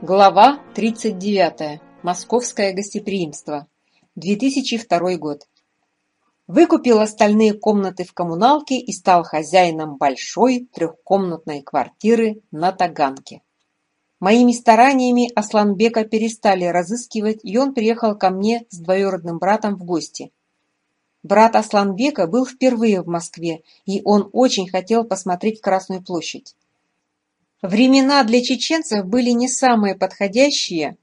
Глава 39. Московское гостеприимство. 2002 год. Выкупил остальные комнаты в коммуналке и стал хозяином большой трехкомнатной квартиры на Таганке. Моими стараниями Асланбека перестали разыскивать, и он приехал ко мне с двоюродным братом в гости. Брат Асланбека был впервые в Москве, и он очень хотел посмотреть Красную площадь. Времена для чеченцев были не самые подходящие,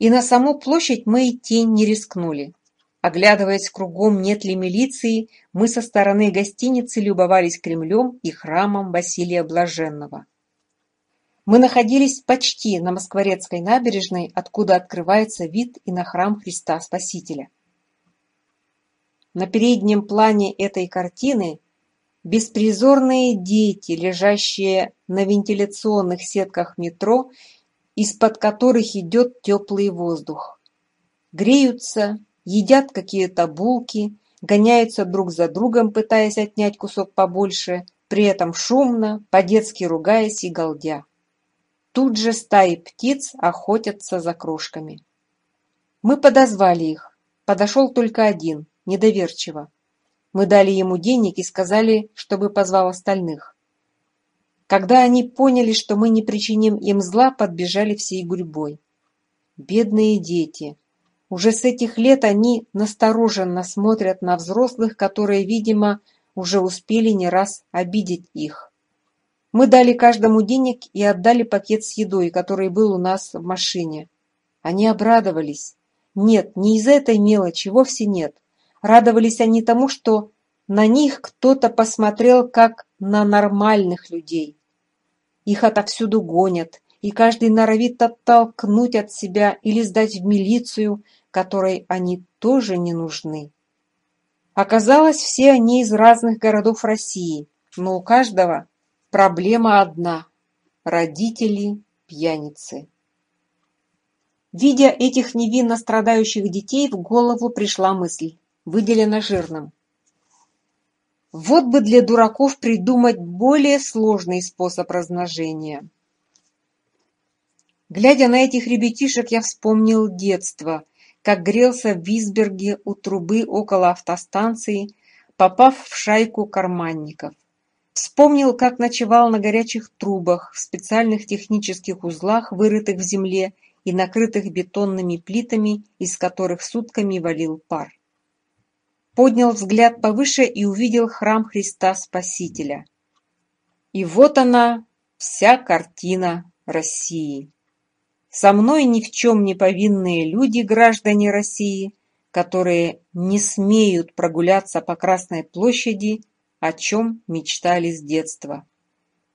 и на саму площадь мы идти не рискнули. Оглядываясь кругом, нет ли милиции, мы со стороны гостиницы любовались Кремлем и храмом Василия Блаженного. Мы находились почти на Москворецкой набережной, откуда открывается вид и на храм Христа Спасителя. На переднем плане этой картины Беспризорные дети, лежащие на вентиляционных сетках метро, из-под которых идет теплый воздух. Греются, едят какие-то булки, гоняются друг за другом, пытаясь отнять кусок побольше, при этом шумно, по-детски ругаясь и голдя. Тут же стаи птиц охотятся за крошками. Мы подозвали их. Подошел только один, недоверчиво. Мы дали ему денег и сказали, чтобы позвал остальных. Когда они поняли, что мы не причиним им зла, подбежали всей гурьбой. Бедные дети. Уже с этих лет они настороженно смотрят на взрослых, которые, видимо, уже успели не раз обидеть их. Мы дали каждому денег и отдали пакет с едой, который был у нас в машине. Они обрадовались. Нет, не из этой мелочи, вовсе нет радовались они тому, что на них кто-то посмотрел как на нормальных людей. Их отовсюду гонят, и каждый норовит оттолкнуть от себя или сдать в милицию, которой они тоже не нужны. Оказалось, все они из разных городов России, но у каждого проблема одна – родители пьяницы. Видя этих невинно страдающих детей, в голову пришла мысль выделено жирным. Вот бы для дураков придумать более сложный способ размножения. Глядя на этих ребятишек, я вспомнил детство, как грелся в Висберге у трубы около автостанции, попав в шайку карманников. Вспомнил, как ночевал на горячих трубах, в специальных технических узлах, вырытых в земле и накрытых бетонными плитами, из которых сутками валил пар поднял взгляд повыше и увидел храм Христа Спасителя. И вот она, вся картина России. Со мной ни в чем не повинные люди, граждане России, которые не смеют прогуляться по Красной площади, о чем мечтали с детства.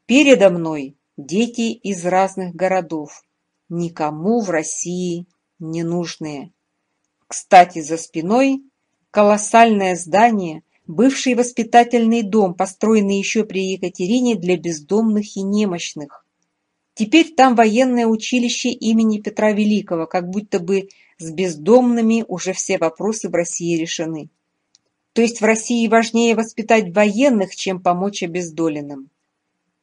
Передо мной дети из разных городов, никому в России не нужные. Кстати, за спиной Колоссальное здание, бывший воспитательный дом, построенный еще при Екатерине для бездомных и немощных. Теперь там военное училище имени Петра Великого, как будто бы с бездомными уже все вопросы в России решены. То есть в России важнее воспитать военных, чем помочь обездоленным.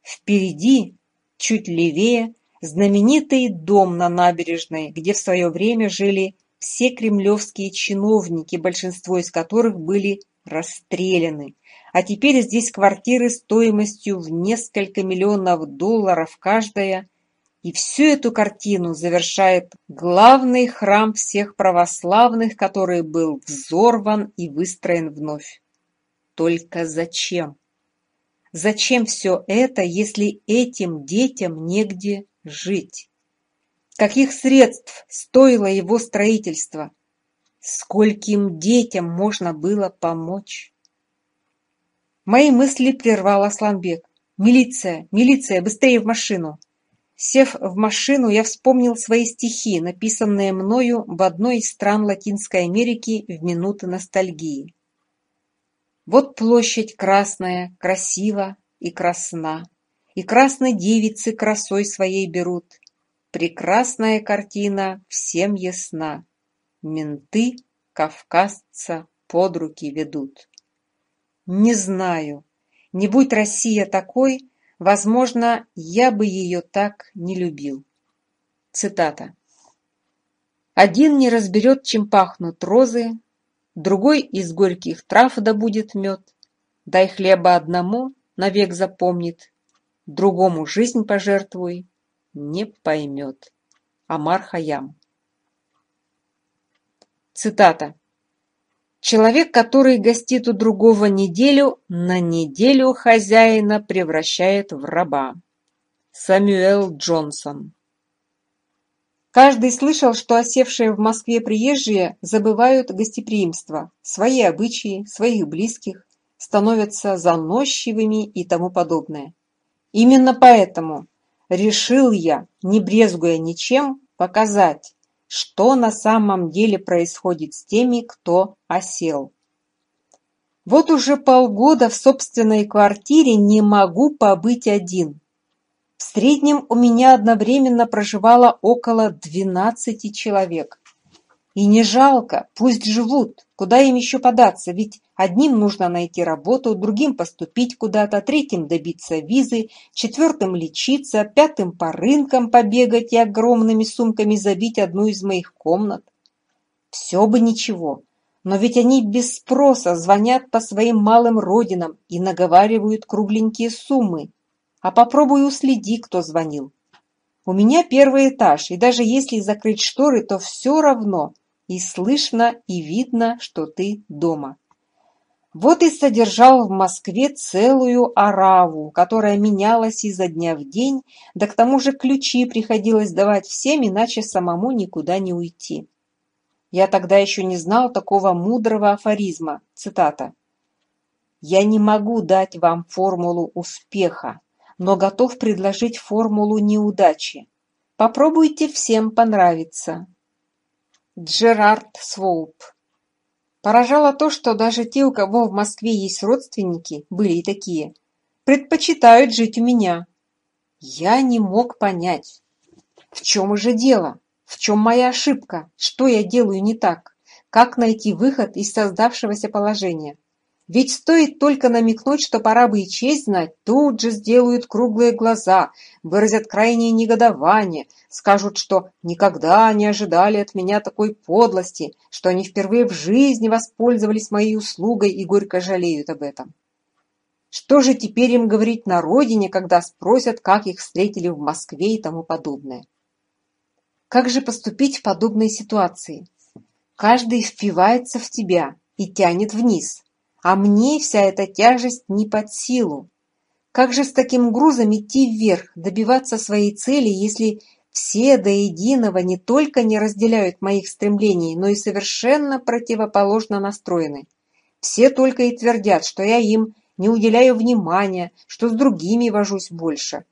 Впереди, чуть левее, знаменитый дом на набережной, где в свое время жили все кремлевские чиновники, большинство из которых были расстреляны. А теперь здесь квартиры стоимостью в несколько миллионов долларов каждая. И всю эту картину завершает главный храм всех православных, который был взорван и выстроен вновь. Только зачем? Зачем все это, если этим детям негде жить? каких средств стоило его строительство, скольким детям можно было помочь. Мои мысли прервал Асланбек. «Милиция! Милиция! Быстрее в машину!» Сев в машину, я вспомнил свои стихи, написанные мною в одной из стран Латинской Америки в минуты ностальгии. Вот площадь красная, красива и красна, и красной девицы красой своей берут, Прекрасная картина всем ясна: менты кавказца под руки ведут. Не знаю, не будь Россия такой, возможно, я бы ее так не любил. Цитата. Один не разберет, чем пахнут розы, другой из горьких трав добудет мед, дай хлеба одному, навек запомнит, другому жизнь пожертвуй, не поймет. Амар Хаям. Цитата. Человек, который гостит у другого неделю, на неделю хозяина превращает в раба. Самюэл Джонсон. Каждый слышал, что осевшие в Москве приезжие забывают гостеприимство, свои обычаи, своих близких, становятся заносчивыми и тому подобное. Именно поэтому решил я, не брезгуя ничем, показать, что на самом деле происходит с теми, кто осел. Вот уже полгода в собственной квартире не могу побыть один. В среднем у меня одновременно проживало около 12 человек. И не жалко, пусть живут, куда им еще податься, ведь Одним нужно найти работу, другим поступить куда-то, третьим добиться визы, четвертым лечиться, пятым по рынкам побегать и огромными сумками забить одну из моих комнат. Все бы ничего, но ведь они без спроса звонят по своим малым родинам и наговаривают кругленькие суммы. А попробуй уследи, кто звонил. У меня первый этаж, и даже если закрыть шторы, то все равно и слышно, и видно, что ты дома. Вот и содержал в Москве целую ораву, которая менялась изо дня в день, да к тому же ключи приходилось давать всем, иначе самому никуда не уйти. Я тогда еще не знал такого мудрого афоризма. Цитата. «Я не могу дать вам формулу успеха, но готов предложить формулу неудачи. Попробуйте всем понравиться». Джерард Своуп Поражало то, что даже те, у кого в Москве есть родственники, были и такие, предпочитают жить у меня. Я не мог понять, в чем же дело, в чем моя ошибка, что я делаю не так, как найти выход из создавшегося положения. Ведь стоит только намекнуть, что пора бы и честь знать, тут же сделают круглые глаза, выразят крайнее негодование, скажут, что никогда не ожидали от меня такой подлости, что они впервые в жизни воспользовались моей услугой и горько жалеют об этом. Что же теперь им говорить на родине, когда спросят, как их встретили в Москве и тому подобное? Как же поступить в подобной ситуации? Каждый впивается в тебя и тянет вниз, а мне вся эта тяжесть не под силу. Как же с таким грузом идти вверх, добиваться своей цели, если все до единого не только не разделяют моих стремлений, но и совершенно противоположно настроены? Все только и твердят, что я им не уделяю внимания, что с другими вожусь больше.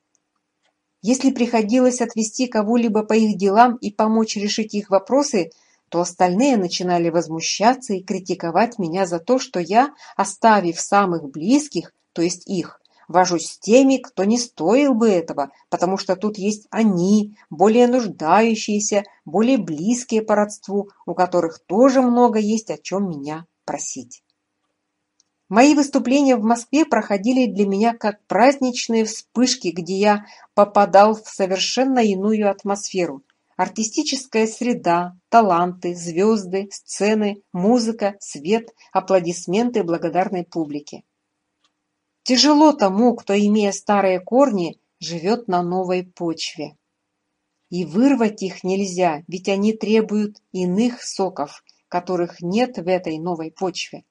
Если приходилось отвести кого-либо по их делам и помочь решить их вопросы – то остальные начинали возмущаться и критиковать меня за то, что я, оставив самых близких, то есть их, вожусь с теми, кто не стоил бы этого, потому что тут есть они, более нуждающиеся, более близкие по родству, у которых тоже много есть о чем меня просить. Мои выступления в Москве проходили для меня как праздничные вспышки, где я попадал в совершенно иную атмосферу – артистическая среда, таланты, звезды, сцены, музыка, свет, аплодисменты благодарной публики. Тяжело тому, кто, имея старые корни, живет на новой почве. И вырвать их нельзя, ведь они требуют иных соков, которых нет в этой новой почве.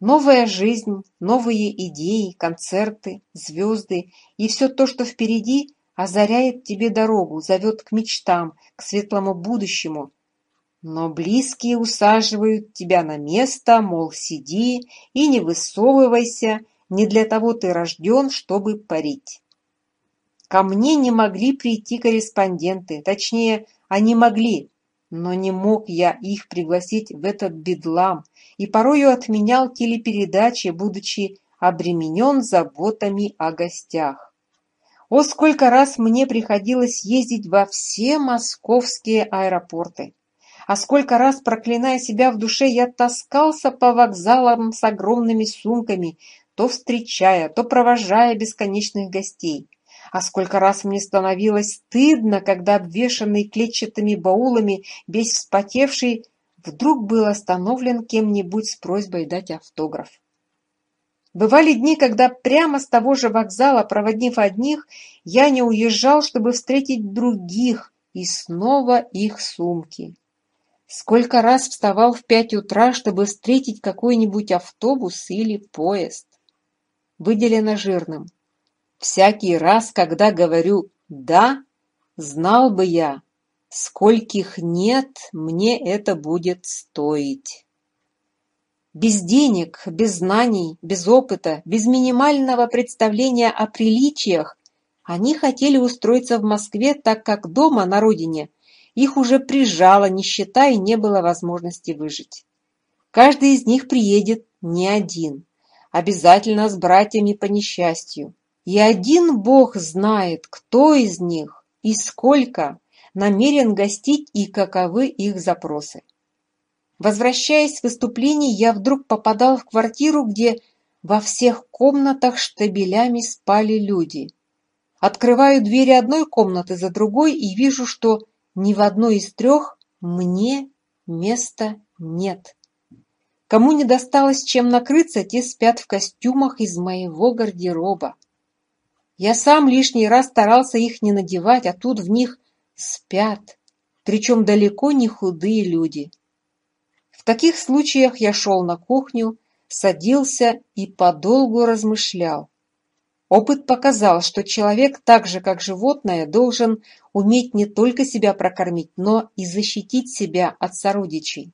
Новая жизнь, новые идеи, концерты, звезды и все то, что впереди – озаряет тебе дорогу, зовет к мечтам, к светлому будущему. Но близкие усаживают тебя на место, мол, сиди и не высовывайся, не для того ты рожден, чтобы парить. Ко мне не могли прийти корреспонденты, точнее, они могли, но не мог я их пригласить в этот бедлам и порою отменял телепередачи, будучи обременен заботами о гостях. Вот сколько раз мне приходилось ездить во все московские аэропорты. А сколько раз, проклиная себя в душе, я таскался по вокзалам с огромными сумками, то встречая, то провожая бесконечных гостей. А сколько раз мне становилось стыдно, когда обвешанный клетчатыми баулами, весь вспотевший, вдруг был остановлен кем-нибудь с просьбой дать автограф. Бывали дни, когда прямо с того же вокзала, проводив одних, я не уезжал, чтобы встретить других, и снова их сумки. Сколько раз вставал в пять утра, чтобы встретить какой-нибудь автобус или поезд. Выделено жирным. Всякий раз, когда говорю «да», знал бы я, скольких «нет» мне это будет стоить без денег, без знаний, без опыта, без минимального представления о приличиях, они хотели устроиться в Москве, так как дома, на родине, их уже прижала нищета и не было возможности выжить. Каждый из них приедет не один, обязательно с братьями по несчастью. И один Бог знает, кто из них и сколько намерен гостить и каковы их запросы. Возвращаясь с выступлений, я вдруг попадал в квартиру, где во всех комнатах штабелями спали люди. Открываю двери одной комнаты за другой и вижу, что ни в одной из трех мне места нет. Кому не досталось чем накрыться, те спят в костюмах из моего гардероба. Я сам лишний раз старался их не надевать, а тут в них спят, причем далеко не худые люди таких случаях я шел на кухню, садился и подолгу размышлял. Опыт показал, что человек, так же как животное, должен уметь не только себя прокормить, но и защитить себя от сородичей.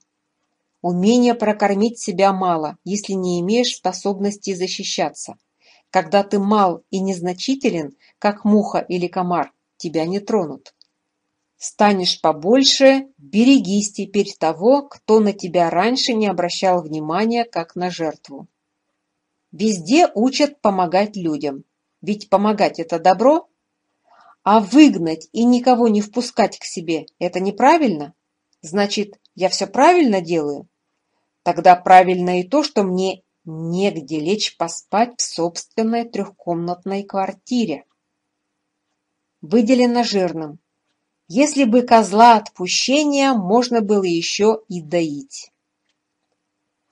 Умение прокормить себя мало, если не имеешь способности защищаться. Когда ты мал и незначителен, как муха или комар, тебя не тронут станешь побольше, берегись теперь того, кто на тебя раньше не обращал внимания, как на жертву. Везде учат помогать людям, ведь помогать – это добро, а выгнать и никого не впускать к себе – это неправильно? Значит, я все правильно делаю? Тогда правильно и то, что мне негде лечь поспать в собственной трехкомнатной квартире. Выделено жирным – если бы козла отпущения можно было еще и доить.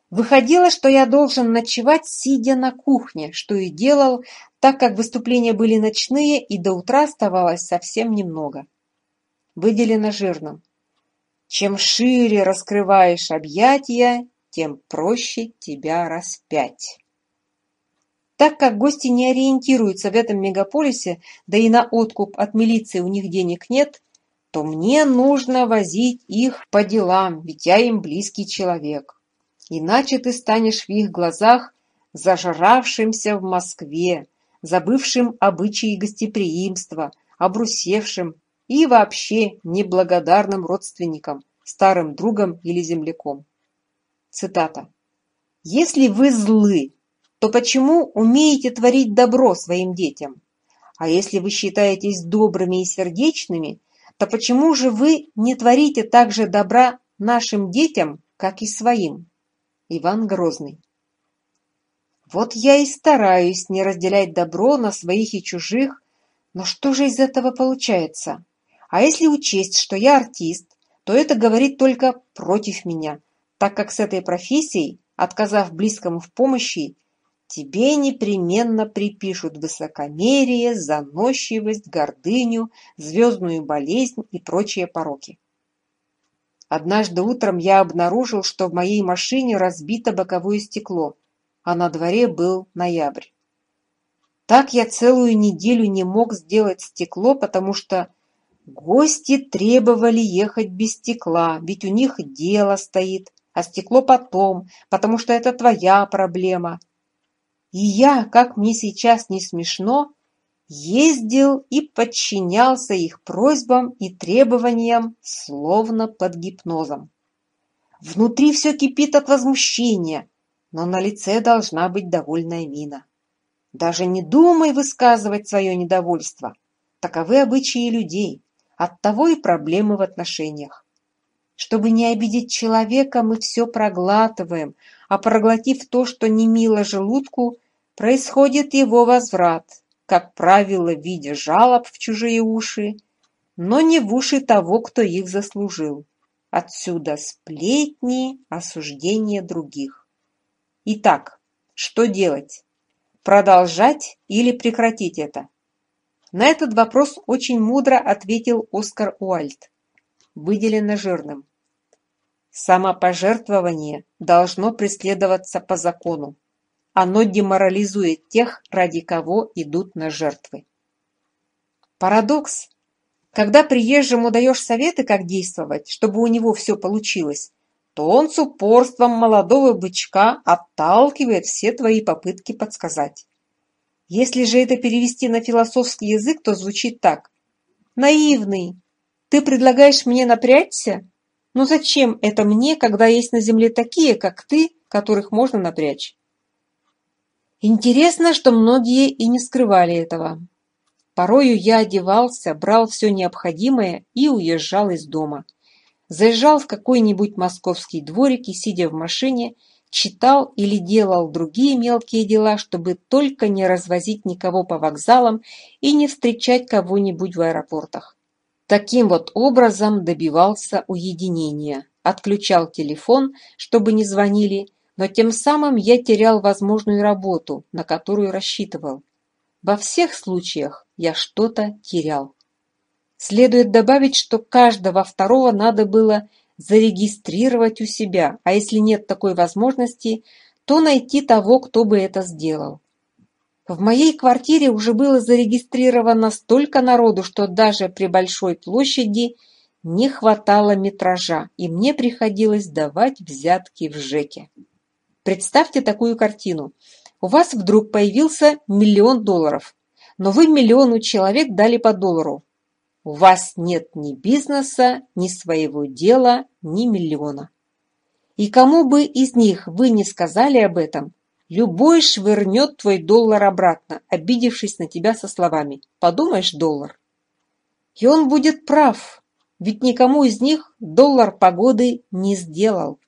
Выходило, что я должен ночевать, сидя на кухне, что и делал, так как выступления были ночные, и до утра оставалось совсем немного. Выделено жирным. Чем шире раскрываешь объятия, тем проще тебя распять. Так как гости не ориентируются в этом мегаполисе, да и на откуп от милиции у них денег нет, то мне нужно возить их по делам, ведь я им близкий человек. Иначе ты станешь в их глазах зажравшимся в Москве, забывшим обычаи гостеприимства, обрусевшим и вообще неблагодарным родственником, старым другом или земляком. Цитата. «Если вы злы, то почему умеете творить добро своим детям? А если вы считаетесь добрыми и сердечными, то почему же вы не творите также добра нашим детям, как и своим? Иван Грозный. Вот я и стараюсь не разделять добро на своих и чужих, но что же из этого получается? А если учесть, что я артист, то это говорит только против меня, так как с этой профессией, отказав близкому в помощи, Тебе непременно припишут высокомерие, заносчивость, гордыню, звездную болезнь и прочие пороки. Однажды утром я обнаружил, что в моей машине разбито боковое стекло, а на дворе был ноябрь. Так я целую неделю не мог сделать стекло, потому что гости требовали ехать без стекла, ведь у них дело стоит, а стекло потом, потому что это твоя проблема – и я, как мне сейчас не смешно, ездил и подчинялся их просьбам и требованиям, словно под гипнозом. Внутри все кипит от возмущения, но на лице должна быть довольная мина. Даже не думай высказывать свое недовольство. Таковы обычаи людей. Оттого и проблемы в отношениях. Чтобы не обидеть человека, мы все проглатываем, а проглотив то, что не мило желудку, происходит его возврат, как правило, в виде жалоб в чужие уши, но не в уши того, кто их заслужил. Отсюда сплетни, осуждения других. Итак, что делать? Продолжать или прекратить это? На этот вопрос очень мудро ответил Оскар Уальт. Выделено жирным. Самопожертвование должно преследоваться по закону. Оно деморализует тех, ради кого идут на жертвы. Парадокс. Когда приезжему даешь советы, как действовать, чтобы у него все получилось, то он с упорством молодого бычка отталкивает все твои попытки подсказать. Если же это перевести на философский язык, то звучит так. «Наивный, ты предлагаешь мне напрячься? Но зачем это мне, когда есть на земле такие, как ты, которых можно напрячь? Интересно, что многие и не скрывали этого. Порою я одевался, брал все необходимое и уезжал из дома. Заезжал в какой-нибудь московский дворик и, сидя в машине, читал или делал другие мелкие дела, чтобы только не развозить никого по вокзалам и не встречать кого-нибудь в аэропортах. Таким вот образом добивался уединения, отключал телефон, чтобы не звонили, но тем самым я терял возможную работу, на которую рассчитывал. Во всех случаях я что-то терял. Следует добавить, что каждого второго надо было зарегистрировать у себя, а если нет такой возможности, то найти того, кто бы это сделал. В моей квартире уже было зарегистрировано столько народу, что даже при большой площади не хватало метража, и мне приходилось давать взятки в ЖЭКе. Представьте такую картину. У вас вдруг появился миллион долларов, но вы миллиону человек дали по доллару. У вас нет ни бизнеса, ни своего дела, ни миллиона. И кому бы из них вы не сказали об этом, Любой швырнет твой доллар обратно, а обидевшись на тебя со словами «Подумаешь, доллар». И он будет прав, ведь никому из них доллар погоды не сделал.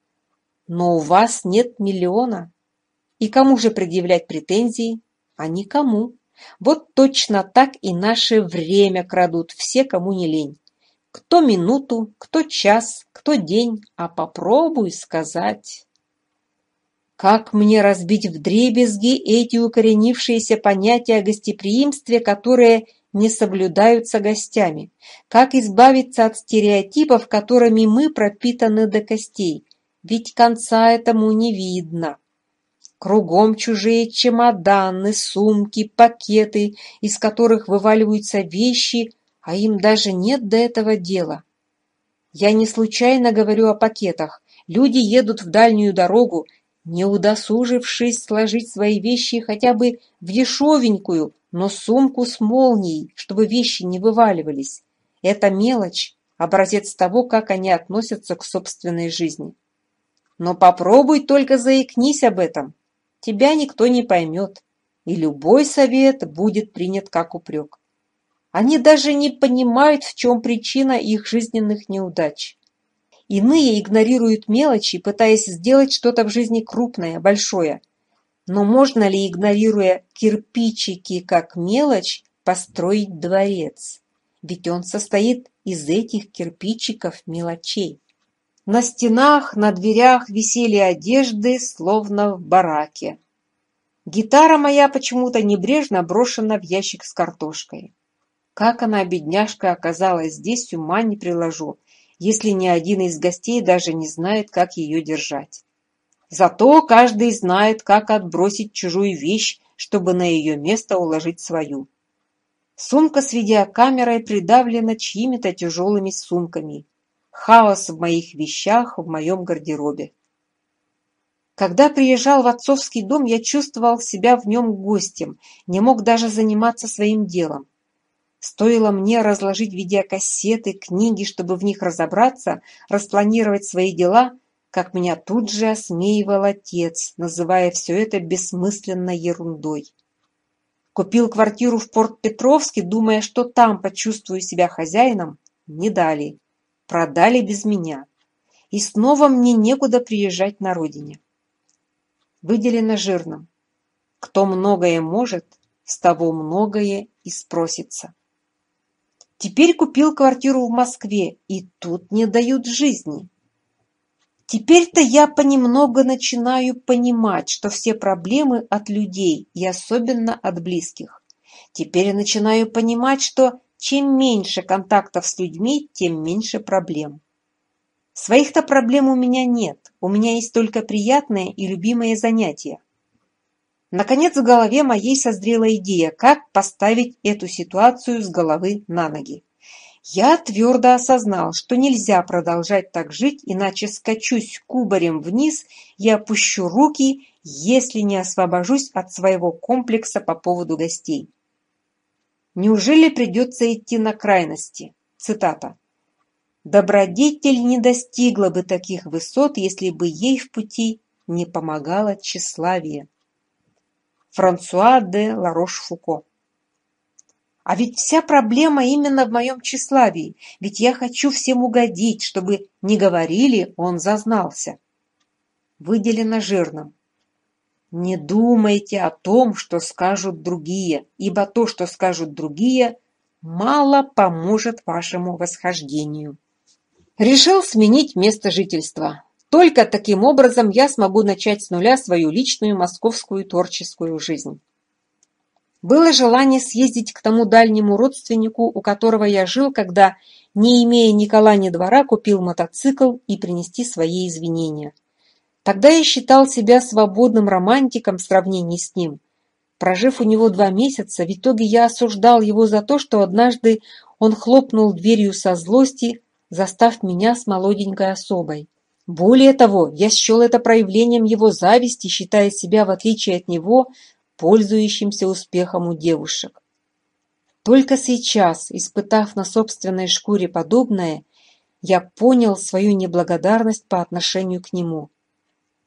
Но у вас нет миллиона. И кому же предъявлять претензии? А никому. Вот точно так и наше время крадут все, кому не лень. Кто минуту, кто час, кто день, а попробуй сказать. Как мне разбить вдребезги эти укоренившиеся понятия о гостеприимстве, которые не соблюдаются гостями? Как избавиться от стереотипов, которыми мы пропитаны до костей? Ведь конца этому не видно. Кругом чужие чемоданы, сумки, пакеты, из которых вываливаются вещи, а им даже нет до этого дела. Я не случайно говорю о пакетах. Люди едут в дальнюю дорогу, не удосужившись сложить свои вещи хотя бы в дешевенькую, но сумку с молнией, чтобы вещи не вываливались. Это мелочь, образец того, как они относятся к собственной жизни. Но попробуй только заикнись об этом. Тебя никто не поймет, и любой совет будет принят как упрек. Они даже не понимают, в чем причина их жизненных неудач. Иные игнорируют мелочи, пытаясь сделать что-то в жизни крупное, большое. Но можно ли, игнорируя кирпичики как мелочь, построить дворец? Ведь он состоит из этих кирпичиков мелочей. На стенах, на дверях висели одежды, словно в бараке. Гитара моя почему-то небрежно брошена в ящик с картошкой. Как она, бедняжка, оказалась здесь, ума не приложу если ни один из гостей даже не знает, как ее держать. Зато каждый знает, как отбросить чужую вещь, чтобы на ее место уложить свою. Сумка с видеокамерой придавлена чьими-то тяжелыми сумками. Хаос в моих вещах, в моем гардеробе. Когда приезжал в отцовский дом, я чувствовал себя в нем гостем, не мог даже заниматься своим делом. Стоило мне разложить видеокассеты, книги, чтобы в них разобраться, распланировать свои дела, как меня тут же осмеивал отец, называя все это бессмысленной ерундой. Купил квартиру в Порт-Петровске, думая, что там почувствую себя хозяином, не дали. Продали без меня. И снова мне некуда приезжать на родине. Выделено жирным. Кто многое может, с того многое и спросится. Теперь купил квартиру в Москве, и тут не дают жизни. Теперь-то я понемногу начинаю понимать, что все проблемы от людей, и особенно от близких. Теперь я начинаю понимать, что чем меньше контактов с людьми, тем меньше проблем. Своих-то проблем у меня нет, у меня есть только приятное и любимое занятие. Наконец в голове моей созрела идея, как поставить эту ситуацию с головы на ноги. Я твердо осознал, что нельзя продолжать так жить, иначе скачусь кубарем вниз и опущу руки, если не освобожусь от своего комплекса по поводу гостей. Неужели придется идти на крайности? Цитата. Добродетель не достигла бы таких высот, если бы ей в пути не помогало тщеславие. Франсуа де Ларош-Фуко. А ведь вся проблема именно в моем тщеславии, ведь я хочу всем угодить, чтобы не говорили, он зазнался. Выделено жирным. Не думайте о том, что скажут другие, ибо то, что скажут другие, мало поможет вашему восхождению. Решил сменить место жительства. Только таким образом я смогу начать с нуля свою личную московскую творческую жизнь. Было желание съездить к тому дальнему родственнику, у которого я жил, когда, не имея Никола ни двора, купил мотоцикл и принести свои извинения. Тогда я считал себя свободным романтиком в сравнении с ним. Прожив у него два месяца, в итоге я осуждал его за то, что однажды он хлопнул дверью со злости, застав меня с молоденькой особой. Более того, я счел это проявлением его зависти, считая себя, в отличие от него, пользующимся успехом у девушек. Только сейчас, испытав на собственной шкуре подобное, я понял свою неблагодарность по отношению к нему.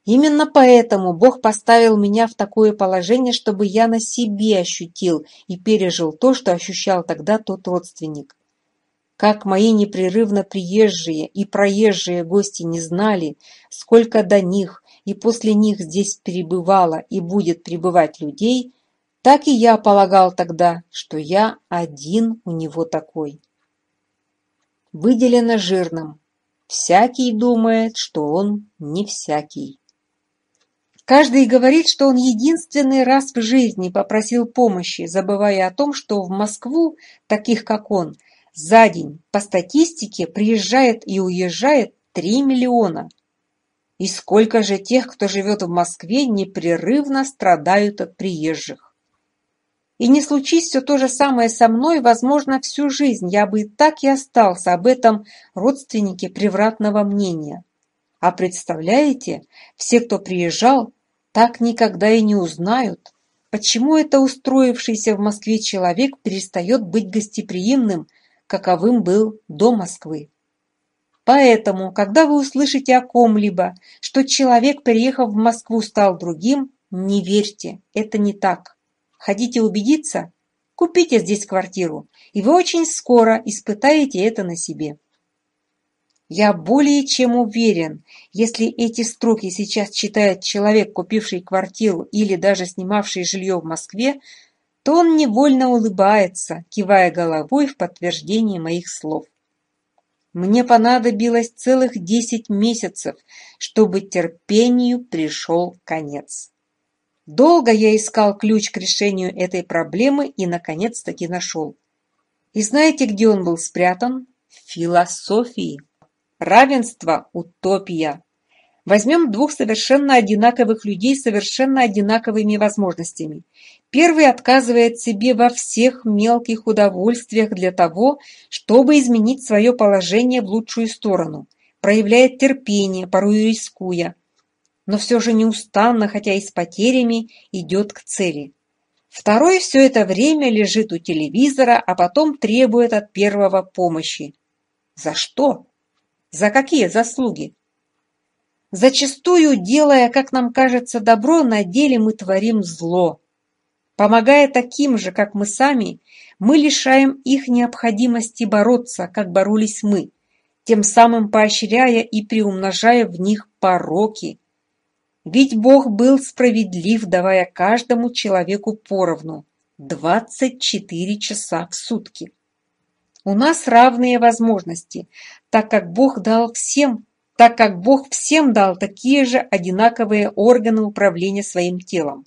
Именно поэтому Бог поставил меня в такое положение, чтобы я на себе ощутил и пережил то, что ощущал тогда тот родственник как мои непрерывно приезжие и проезжие гости не знали, сколько до них и после них здесь перебывало и будет пребывать людей, так и я полагал тогда, что я один у него такой. Выделено жирным. Всякий думает, что он не всякий. Каждый говорит, что он единственный раз в жизни попросил помощи, забывая о том, что в Москву таких, как он, за день по статистике приезжает и уезжает 3 миллиона. И сколько же тех, кто живет в Москве, непрерывно страдают от приезжих. И не случись все то же самое со мной, возможно, всю жизнь я бы и так и остался об этом родственнике превратного мнения. А представляете, все, кто приезжал, так никогда и не узнают, почему это устроившийся в Москве человек перестает быть гостеприимным, каковым был до Москвы. Поэтому, когда вы услышите о ком-либо, что человек, переехав в Москву, стал другим, не верьте, это не так. Хотите убедиться? Купите здесь квартиру, и вы очень скоро испытаете это на себе. Я более чем уверен, если эти строки сейчас читает человек, купивший квартиру или даже снимавший жилье в Москве, то он невольно улыбается, кивая головой в подтверждение моих слов. Мне понадобилось целых десять месяцев, чтобы терпению пришел конец. Долго я искал ключ к решению этой проблемы и, наконец-таки, нашел. И знаете, где он был спрятан? В философии. Равенство – утопия. Возьмем двух совершенно одинаковых людей с совершенно одинаковыми возможностями. Первый отказывает себе во всех мелких удовольствиях для того, чтобы изменить свое положение в лучшую сторону, проявляет терпение, порой рискуя, но все же неустанно, хотя и с потерями, идет к цели. Второй все это время лежит у телевизора, а потом требует от первого помощи. За что? За какие заслуги? Зачастую делая, как нам кажется, добро, на деле мы творим зло. Помогая таким же, как мы сами, мы лишаем их необходимости бороться, как боролись мы, тем самым поощряя и приумножая в них пороки. Ведь Бог был справедлив, давая каждому человеку поровну 24 часа в сутки. У нас равные возможности, так как Бог дал всем так как Бог всем дал такие же одинаковые органы управления своим телом.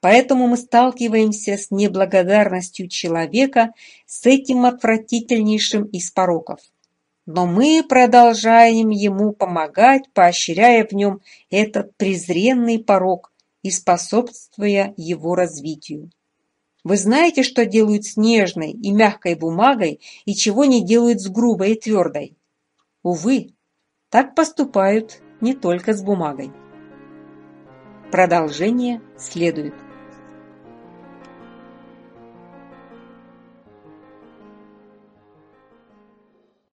Поэтому мы сталкиваемся с неблагодарностью человека, с этим отвратительнейшим из пороков. Но мы продолжаем ему помогать, поощряя в нем этот презренный порок и способствуя его развитию. Вы знаете, что делают с нежной и мягкой бумагой и чего не делают с грубой и твердой? Увы, так поступают не только с бумагой. Продолжение следует.